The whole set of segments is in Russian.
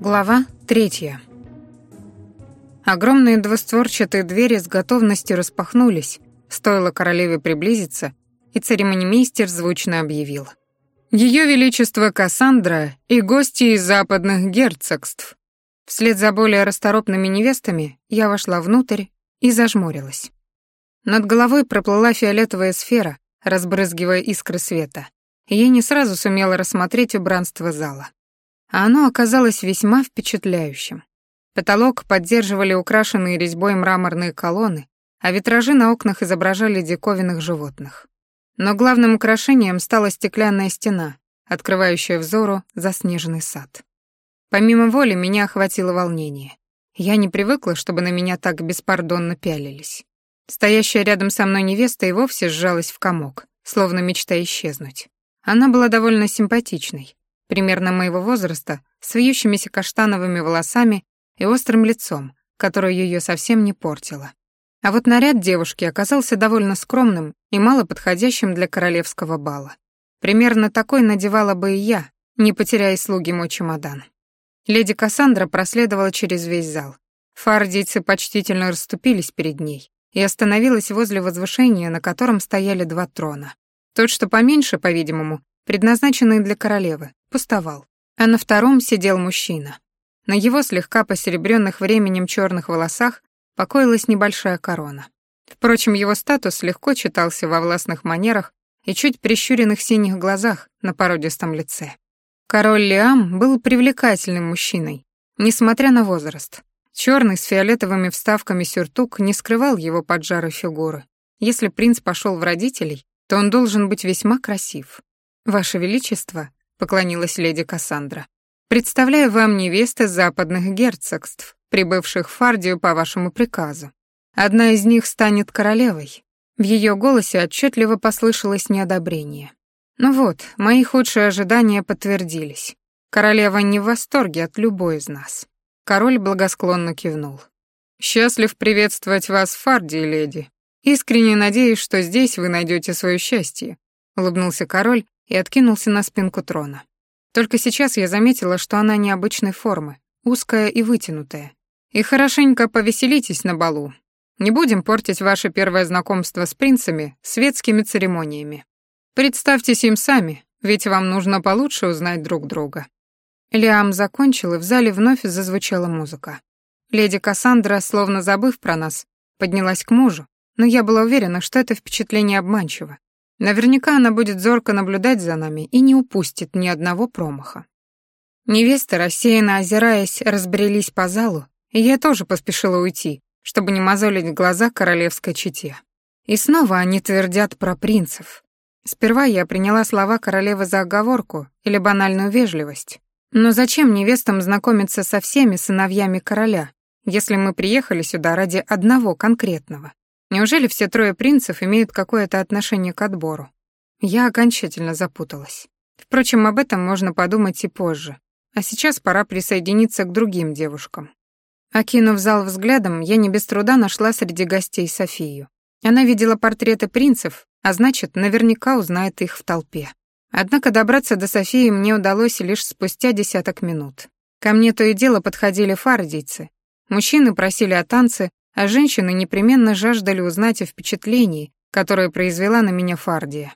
Глава третья. Огромные двустворчатые двери с готовностью распахнулись, стоило королеве приблизиться, и церемонимейстер звучно объявил. «Ее Величество Кассандра и гости из западных герцогств». Вслед за более расторопными невестами я вошла внутрь и зажмурилась. Над головой проплыла фиолетовая сфера, разбрызгивая искры света, я не сразу сумела рассмотреть убранство зала. А оно оказалось весьма впечатляющим. Потолок поддерживали украшенные резьбой мраморные колонны, а витражи на окнах изображали диковинных животных. Но главным украшением стала стеклянная стена, открывающая взору заснеженный сад. Помимо воли меня охватило волнение. Я не привыкла, чтобы на меня так беспардонно пялились. Стоящая рядом со мной невеста и вовсе сжалась в комок, словно мечта исчезнуть. Она была довольно симпатичной, примерно моего возраста, с вьющимися каштановыми волосами и острым лицом, которое ее совсем не портило. А вот наряд девушки оказался довольно скромным и мало подходящим для королевского бала. Примерно такой надевала бы и я, не потеряя слуги мой чемодан. Леди Кассандра проследовала через весь зал. Фардийцы почтительно расступились перед ней, и остановилась возле возвышения, на котором стояли два трона. Тот, что поменьше, по-видимому, предназначенный для королевы, пустовал, а на втором сидел мужчина. На его слегка посеребренных временем черных волосах покоилась небольшая корона. Впрочем, его статус легко читался во властных манерах и чуть прищуренных синих глазах на породистом лице. Король Лиам был привлекательным мужчиной, несмотря на возраст. Черный с фиолетовыми вставками сюртук не скрывал его поджарой фигуры. Если принц пошел в родителей, то он должен быть весьма красив. «Ваше Величество», — поклонилась леди Кассандра, «представляю вам невесты западных герцогств, прибывших в Фардию по вашему приказу. Одна из них станет королевой». В ее голосе отчетливо послышалось неодобрение. Ну вот, мои худшие ожидания подтвердились. Королева не в восторге от любой из нас. Король благосклонно кивнул. «Счастлив приветствовать вас в Фардии, леди. Искренне надеюсь, что здесь вы найдете свое счастье», — улыбнулся король и откинулся на спинку трона. Только сейчас я заметила, что она необычной формы, узкая и вытянутая. И хорошенько повеселитесь на балу. Не будем портить ваше первое знакомство с принцами светскими церемониями. Представьтесь им сами, ведь вам нужно получше узнать друг друга. Лиам закончил, и в зале вновь зазвучала музыка. Леди Кассандра, словно забыв про нас, поднялась к мужу, но я была уверена, что это впечатление обманчиво. Наверняка она будет зорко наблюдать за нами и не упустит ни одного промаха. Невесты, рассеянно озираясь, разбрелись по залу, и я тоже поспешила уйти, чтобы не мозолить глаза королевской чете. И снова они твердят про принцев. Сперва я приняла слова королевы за оговорку или банальную вежливость, но зачем невестам знакомиться со всеми сыновьями короля, если мы приехали сюда ради одного конкретного? Неужели все трое принцев имеют какое-то отношение к отбору? Я окончательно запуталась. Впрочем, об этом можно подумать и позже. А сейчас пора присоединиться к другим девушкам. Окинув зал взглядом, я не без труда нашла среди гостей Софию. Она видела портреты принцев, а значит, наверняка узнает их в толпе. Однако добраться до Софии мне удалось лишь спустя десяток минут. Ко мне то и дело подходили фардийцы. Мужчины просили о танце, а женщины непременно жаждали узнать о впечатлении, которое произвела на меня Фардия.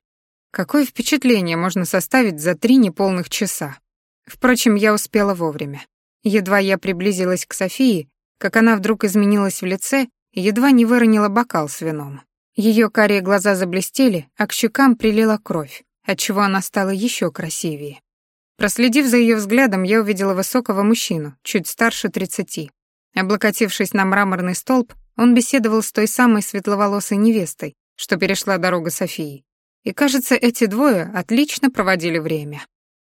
Какое впечатление можно составить за три неполных часа? Впрочем, я успела вовремя. Едва я приблизилась к Софии, как она вдруг изменилась в лице едва не выронила бокал с вином. Ее карие глаза заблестели, а к щекам прилила кровь отчего она стала еще красивее. Проследив за ее взглядом, я увидела высокого мужчину, чуть старше тридцати. Облокотившись на мраморный столб, он беседовал с той самой светловолосой невестой, что перешла дорогу Софии. И, кажется, эти двое отлично проводили время.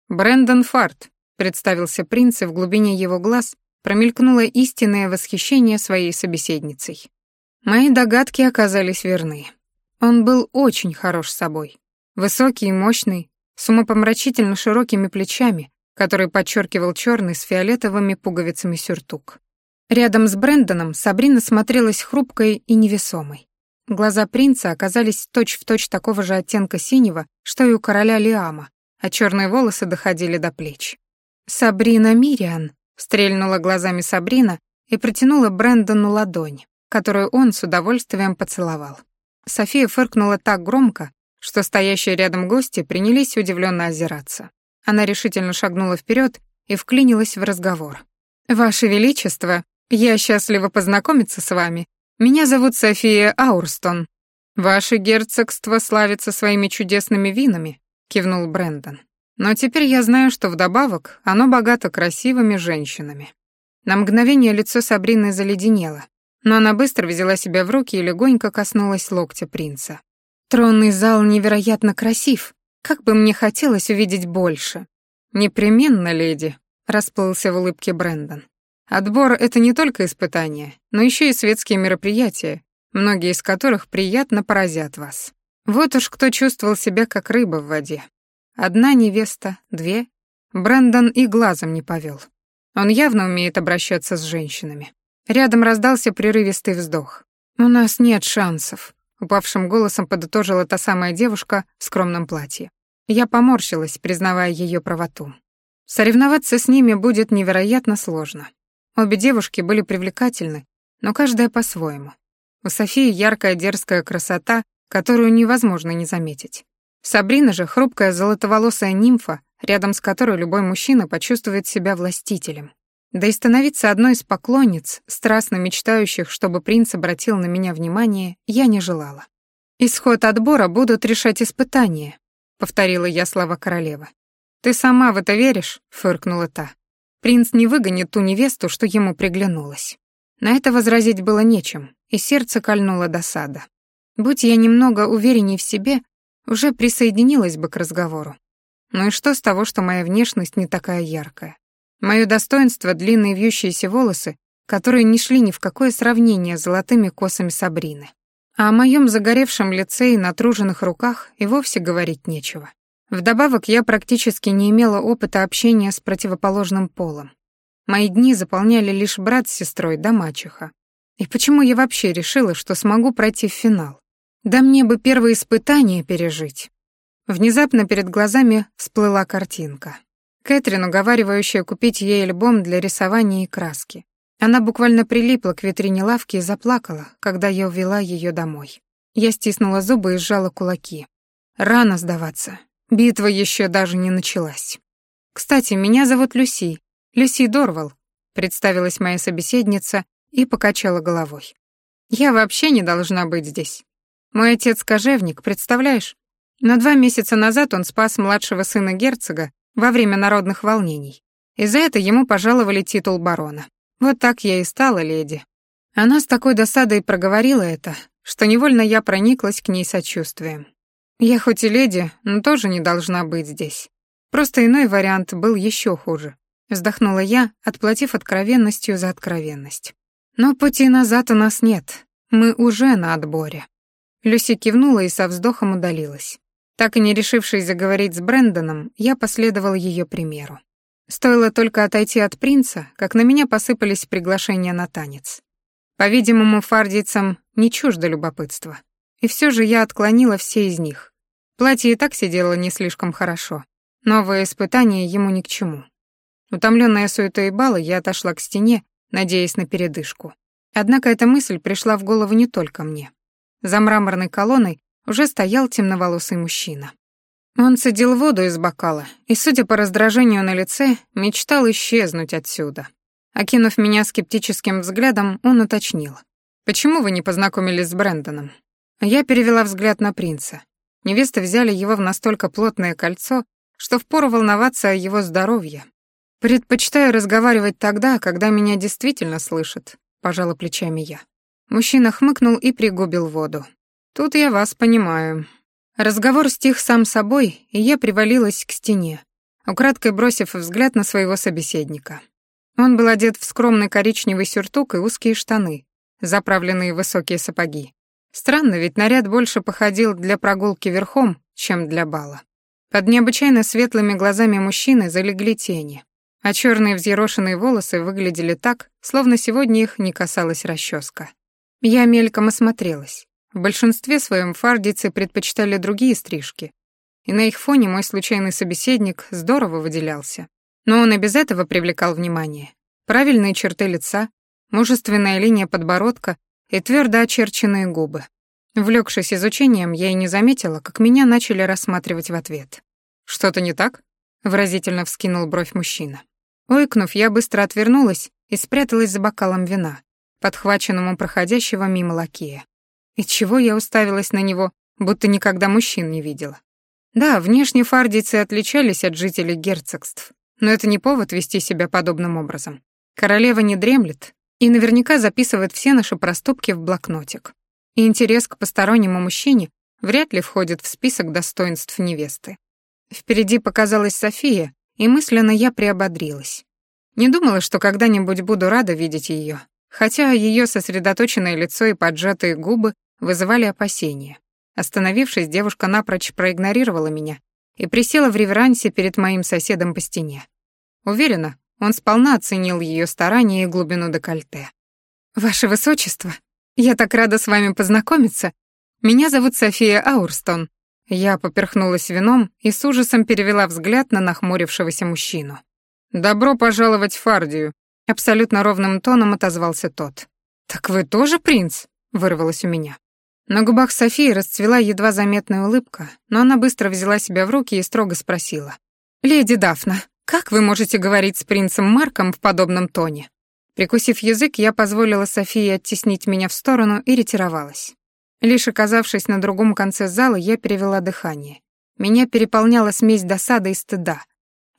«Брэндон Фарт», — представился принц, и в глубине его глаз промелькнуло истинное восхищение своей собеседницей. Мои догадки оказались верны. Он был очень хорош собой. Высокий и мощный, с умопомрачительно широкими плечами, который подчеркивал черный с фиолетовыми пуговицами сюртук. Рядом с Брэндоном Сабрина смотрелась хрупкой и невесомой. Глаза принца оказались точь-в-точь точь такого же оттенка синего, что и у короля Лиама, а черные волосы доходили до плеч. «Сабрина Мириан», — стрельнула глазами Сабрина и протянула Брэндону ладонь, которую он с удовольствием поцеловал. София фыркнула так громко, что стоящие рядом гости принялись удивленно озираться. Она решительно шагнула вперед и вклинилась в разговор. «Ваше Величество, я счастлива познакомиться с вами. Меня зовут София Аурстон. Ваше герцогство славится своими чудесными винами», — кивнул Брэндон. «Но теперь я знаю, что вдобавок оно богато красивыми женщинами». На мгновение лицо Сабрины заледенело, но она быстро взяла себя в руки и легонько коснулась локтя принца. «Тронный зал невероятно красив. Как бы мне хотелось увидеть больше». «Непременно, леди», — расплылся в улыбке Брэндон. «Отбор — это не только испытания, но еще и светские мероприятия, многие из которых приятно поразят вас. Вот уж кто чувствовал себя как рыба в воде. Одна невеста, две. Брэндон и глазом не повел. Он явно умеет обращаться с женщинами. Рядом раздался прерывистый вздох. «У нас нет шансов», — упавшим голосом подытожила та самая девушка в скромном платье. Я поморщилась, признавая ее правоту. Соревноваться с ними будет невероятно сложно. Обе девушки были привлекательны, но каждая по-своему. У Софии яркая дерзкая красота, которую невозможно не заметить. Сабрина же хрупкая золотоволосая нимфа, рядом с которой любой мужчина почувствует себя властителем. Да и становиться одной из поклонниц, страстно мечтающих, чтобы принц обратил на меня внимание, я не желала. «Исход отбора будут решать испытания», — повторила я слова королевы. «Ты сама в это веришь?» — фыркнула та. «Принц не выгонит ту невесту, что ему приглянулась». На это возразить было нечем, и сердце кольнуло досада. Будь я немного уверенней в себе, уже присоединилась бы к разговору. Ну и что с того, что моя внешность не такая яркая? Мое достоинство — длинные вьющиеся волосы, которые не шли ни в какое сравнение с золотыми косами Сабрины. А о моем загоревшем лице и натруженных руках и вовсе говорить нечего. Вдобавок, я практически не имела опыта общения с противоположным полом. Мои дни заполняли лишь брат с сестрой да мачеха. И почему я вообще решила, что смогу пройти в финал? Да мне бы первое испытание пережить. Внезапно перед глазами всплыла картинка. Кэтрин, уговаривающая купить ей альбом для рисования и краски. Она буквально прилипла к витрине лавки и заплакала, когда я увела ее домой. Я стиснула зубы и сжала кулаки. Рано сдаваться. Битва еще даже не началась. «Кстати, меня зовут Люси. Люси Дорвал», — представилась моя собеседница и покачала головой. «Я вообще не должна быть здесь. Мой отец кожевник, представляешь? На два месяца назад он спас младшего сына герцога во время народных волнений. И за это ему пожаловали титул барона. Вот так я и стала леди. Она с такой досадой проговорила это, что невольно я прониклась к ней сочувствием. Я хоть и леди, но тоже не должна быть здесь. Просто иной вариант был еще хуже. Вздохнула я, отплатив откровенностью за откровенность. Но пути назад у нас нет. Мы уже на отборе. Люси кивнула и со вздохом удалилась. Так и не решившись заговорить с Брэндоном, я последовал ее примеру. Стоило только отойти от принца, как на меня посыпались приглашения на танец. По-видимому, фардийцам не чуждо любопытства. И все же я отклонила все из них. Платье и так сидело не слишком хорошо. Новое испытание ему ни к чему. Утомленная суетой бала, я отошла к стене, надеясь на передышку. Однако эта мысль пришла в голову не только мне. За мраморной колонной уже стоял темноволосый мужчина. Он цедил воду из бокала и, судя по раздражению на лице, мечтал исчезнуть отсюда. Окинув меня скептическим взглядом, он уточнил. «Почему вы не познакомились с Брэндоном?» Я перевела взгляд на принца. Невесты взяли его в настолько плотное кольцо, что впору волноваться о его здоровье. «Предпочитаю разговаривать тогда, когда меня действительно слышат», — пожала плечами я. Мужчина хмыкнул и пригубил воду. Тут я вас понимаю. Разговор стих сам собой, и я привалилась к стене, украдкой бросив взгляд на своего собеседника. Он был одет в скромный коричневый сюртук и узкие штаны, заправленные в высокие сапоги. Странно, ведь наряд больше походил для прогулки верхом, чем для бала. Под необычайно светлыми глазами мужчины залегли тени, а черные взъерошенные волосы выглядели так, словно сегодня их не касалась расческа. Я мельком осмотрелась. В большинстве своем фардицы предпочитали другие стрижки. и на их фоне мой случайный собеседник здорово выделялся. Но он и без этого привлекал внимание. Правильные черты лица, мужественная линия подбородка и твердо очерченные губы. Влекшись изучением, я и не заметила, как меня начали рассматривать в ответ. «Что-то не так?» — выразительно вскинул бровь мужчина. Ойкнув, я быстро отвернулась и спряталась за бокалом вина, подхваченному проходящего мимо лакея. И чего я уставилась на него, будто никогда мужчин не видела. Да, внешне фардийцы отличались от жителей герцогств, но это не повод вести себя подобным образом. Королева не дремлет и наверняка записывает все наши проступки в блокнотик. И интерес к постороннему мужчине вряд ли входит в список достоинств невесты. Впереди показалась София, и мысленно я приободрилась. Не думала, что когда-нибудь буду рада видеть ее, хотя ее сосредоточенное лицо и поджатые губы вызывали опасения. Остановившись, девушка напрочь проигнорировала меня и присела в реверансе перед моим соседом по стене. Уверена, он сполна оценил ее старания и глубину декольте. «Ваше Высочество, я так рада с вами познакомиться. Меня зовут София Аурстон». Я поперхнулась вином и с ужасом перевела взгляд на нахмурившегося мужчину. «Добро пожаловать в Фардию», — абсолютно ровным тоном отозвался тот. «Так вы тоже принц?» — вырвалось у меня. На губах Софии расцвела едва заметная улыбка, но она быстро взяла себя в руки и строго спросила. «Леди Дафна, как вы можете говорить с принцем Марком в подобном тоне?» Прикусив язык, я позволила Софии оттеснить меня в сторону и ретировалась. Лишь оказавшись на другом конце зала, я перевела дыхание. Меня переполняла смесь досады и стыда.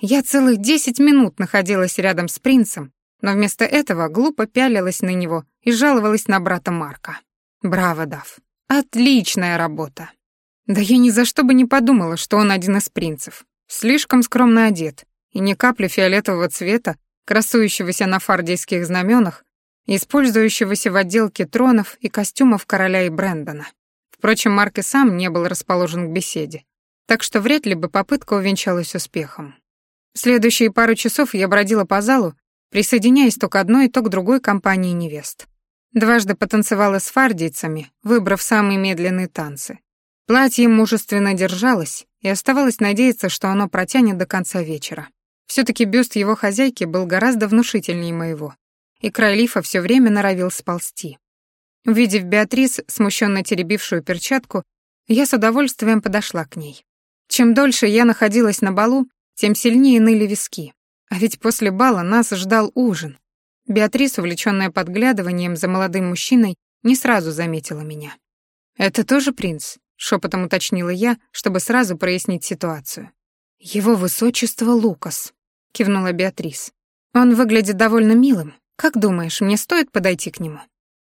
Я целых десять минут находилась рядом с принцем, но вместо этого глупо пялилась на него и жаловалась на брата Марка. Браво, Дав. Отличная работа. Да я ни за что бы не подумала, что он один из принцев. Слишком скромно одет, и ни капли фиолетового цвета, красующегося на фардейских знаменах, использующегося в отделке тронов и костюмов короля и Брэндона. Впрочем, Марк и сам не был расположен к беседе, так что вряд ли бы попытка увенчалась успехом. Следующие пару часов я бродила по залу, присоединяясь то к одной, то к другой компании невест. Дважды потанцевала с фардийцами, выбрав самые медленные танцы. Платье мужественно держалось, и оставалось надеяться, что оно протянет до конца вечера. Все таки бюст его хозяйки был гораздо внушительнее моего, и край лифа все время норовил сползти. Увидев Беатрис, смущенно теребившую перчатку, я с удовольствием подошла к ней. Чем дольше я находилась на балу, тем сильнее ныли виски. А ведь после бала нас ждал ужин, Беатрис, увлечённая подглядыванием за молодым мужчиной, не сразу заметила меня. «Это тоже принц?» — шепотом уточнила я, чтобы сразу прояснить ситуацию. «Его высочество Лукас», — кивнула Беатрис. «Он выглядит довольно милым. Как думаешь, мне стоит подойти к нему?»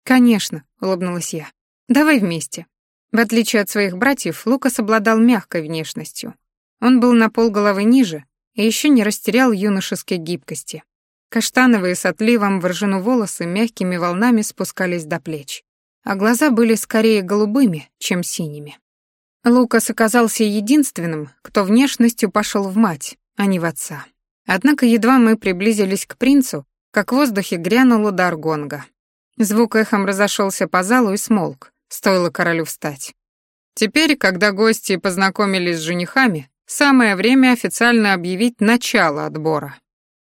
«Конечно», — улыбнулась я. «Давай вместе». В отличие от своих братьев, Лукас обладал мягкой внешностью. Он был на полголовы ниже и еще не растерял юношеской гибкости. Каштановые с отливом в ржану волосы мягкими волнами спускались до плеч, а глаза были скорее голубыми, чем синими. Лукас оказался единственным, кто внешностью пошел в мать, а не в отца. Однако едва мы приблизились к принцу, как в воздухе грянул удар гонга. Звук эхом разошелся по залу и смолк, стоило королю встать. Теперь, когда гости познакомились с женихами, самое время официально объявить начало отбора.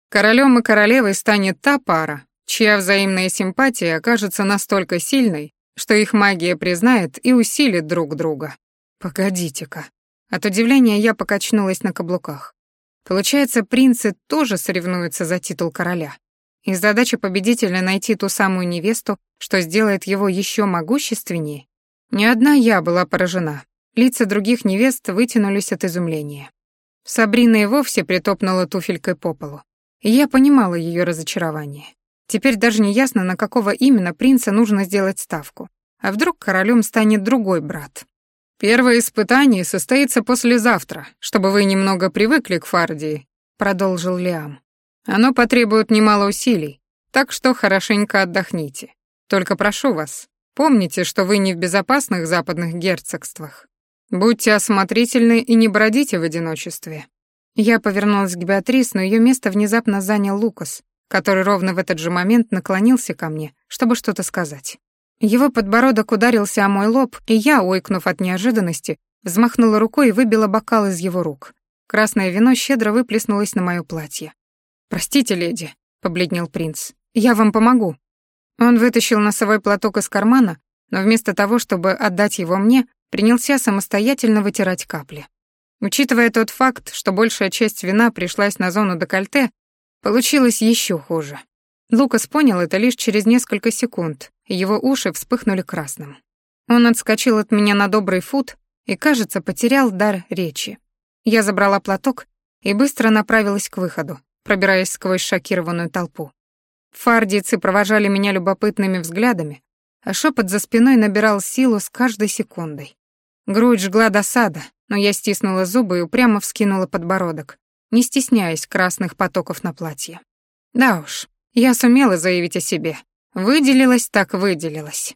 Королем и королевой станет та пара, чья взаимная симпатия окажется настолько сильной, что их магия признает и усилит друг друга. Погодите-ка. От удивления я покачнулась на каблуках. Получается, принцы тоже соревнуются за титул короля. И задача победителя найти ту самую невесту, что сделает его еще могущественнее. Не одна я была поражена. Лица других невест вытянулись от изумления. Сабрина и вовсе притопнула туфелькой по полу. И я понимала ее разочарование. Теперь даже не ясно, на какого именно принца нужно сделать ставку. А вдруг королем станет другой брат? «Первое испытание состоится послезавтра, чтобы вы немного привыкли к Фардии», — продолжил Лиам. «Оно потребует немало усилий, так что хорошенько отдохните. Только прошу вас, помните, что вы не в безопасных западных герцогствах. Будьте осмотрительны и не бродите в одиночестве. Я повернулась к Беатрис, но ее место внезапно занял Лукас, который ровно в этот же момент наклонился ко мне, чтобы что-то сказать. Его подбородок ударился о мой лоб, и я, ойкнув от неожиданности, Взмахнула рукой и выбила бокал из его рук. Красное вино щедро выплеснулось на моё платье. «Простите, леди», — побледнел принц. «Я вам помогу». Он вытащил носовой платок из кармана, но вместо того, чтобы отдать его мне, принялся самостоятельно вытирать капли. Учитывая тот факт, что большая часть вина пришлась на зону декольте, получилось еще хуже. Лукас понял это лишь через несколько секунд, его уши вспыхнули красным. Он отскочил от меня на добрый фут и, кажется, потерял дар речи. Я забрала платок и быстро направилась к выходу, пробираясь сквозь шокированную толпу. Фардийцы провожали меня любопытными взглядами, а шепот за спиной набирал силу с каждой секундой. Грудь жгла досада, но я стиснула зубы и упрямо вскинула подбородок, не стесняясь красных потоков на платье. Да уж, я сумела заявить о себе. Выделилась так выделилась.